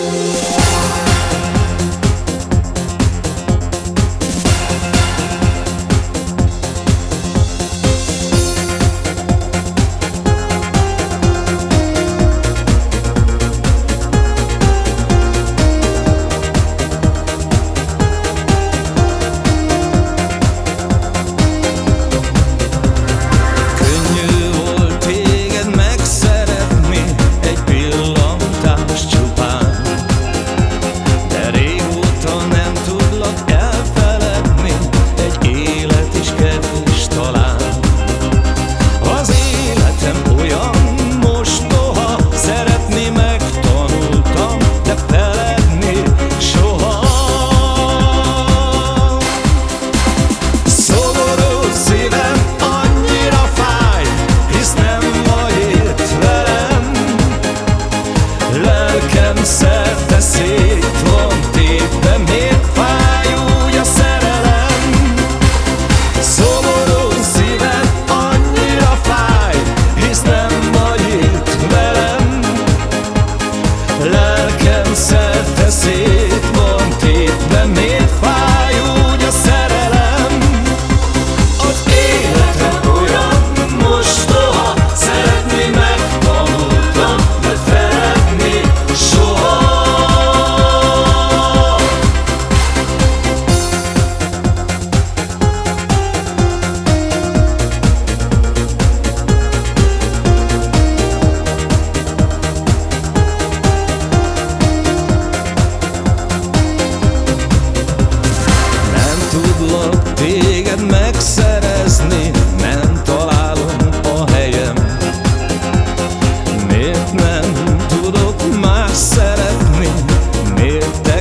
Bye. believe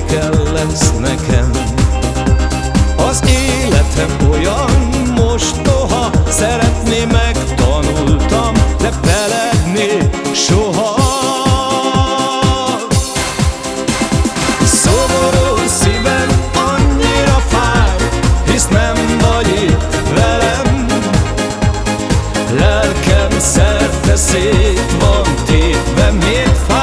kelletsz nekem. Az életem olyan mostoha Szeretni megtanultam, de feledni soha. Szomorú szívem annyira fáj Hisz nem vagy itt velem. Lelkem szerte szét van tétve, miért fáj?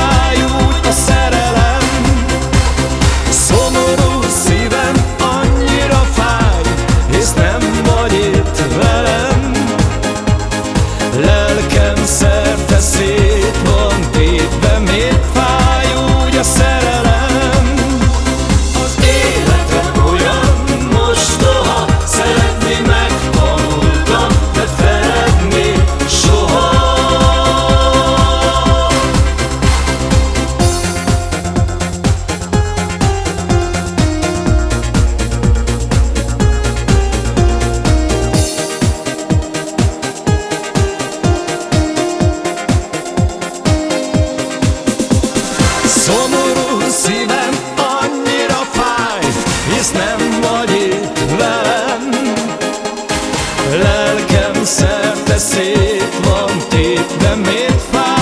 nem vagy itt velem. Lelkem szerte szét van tépve, miért fáj?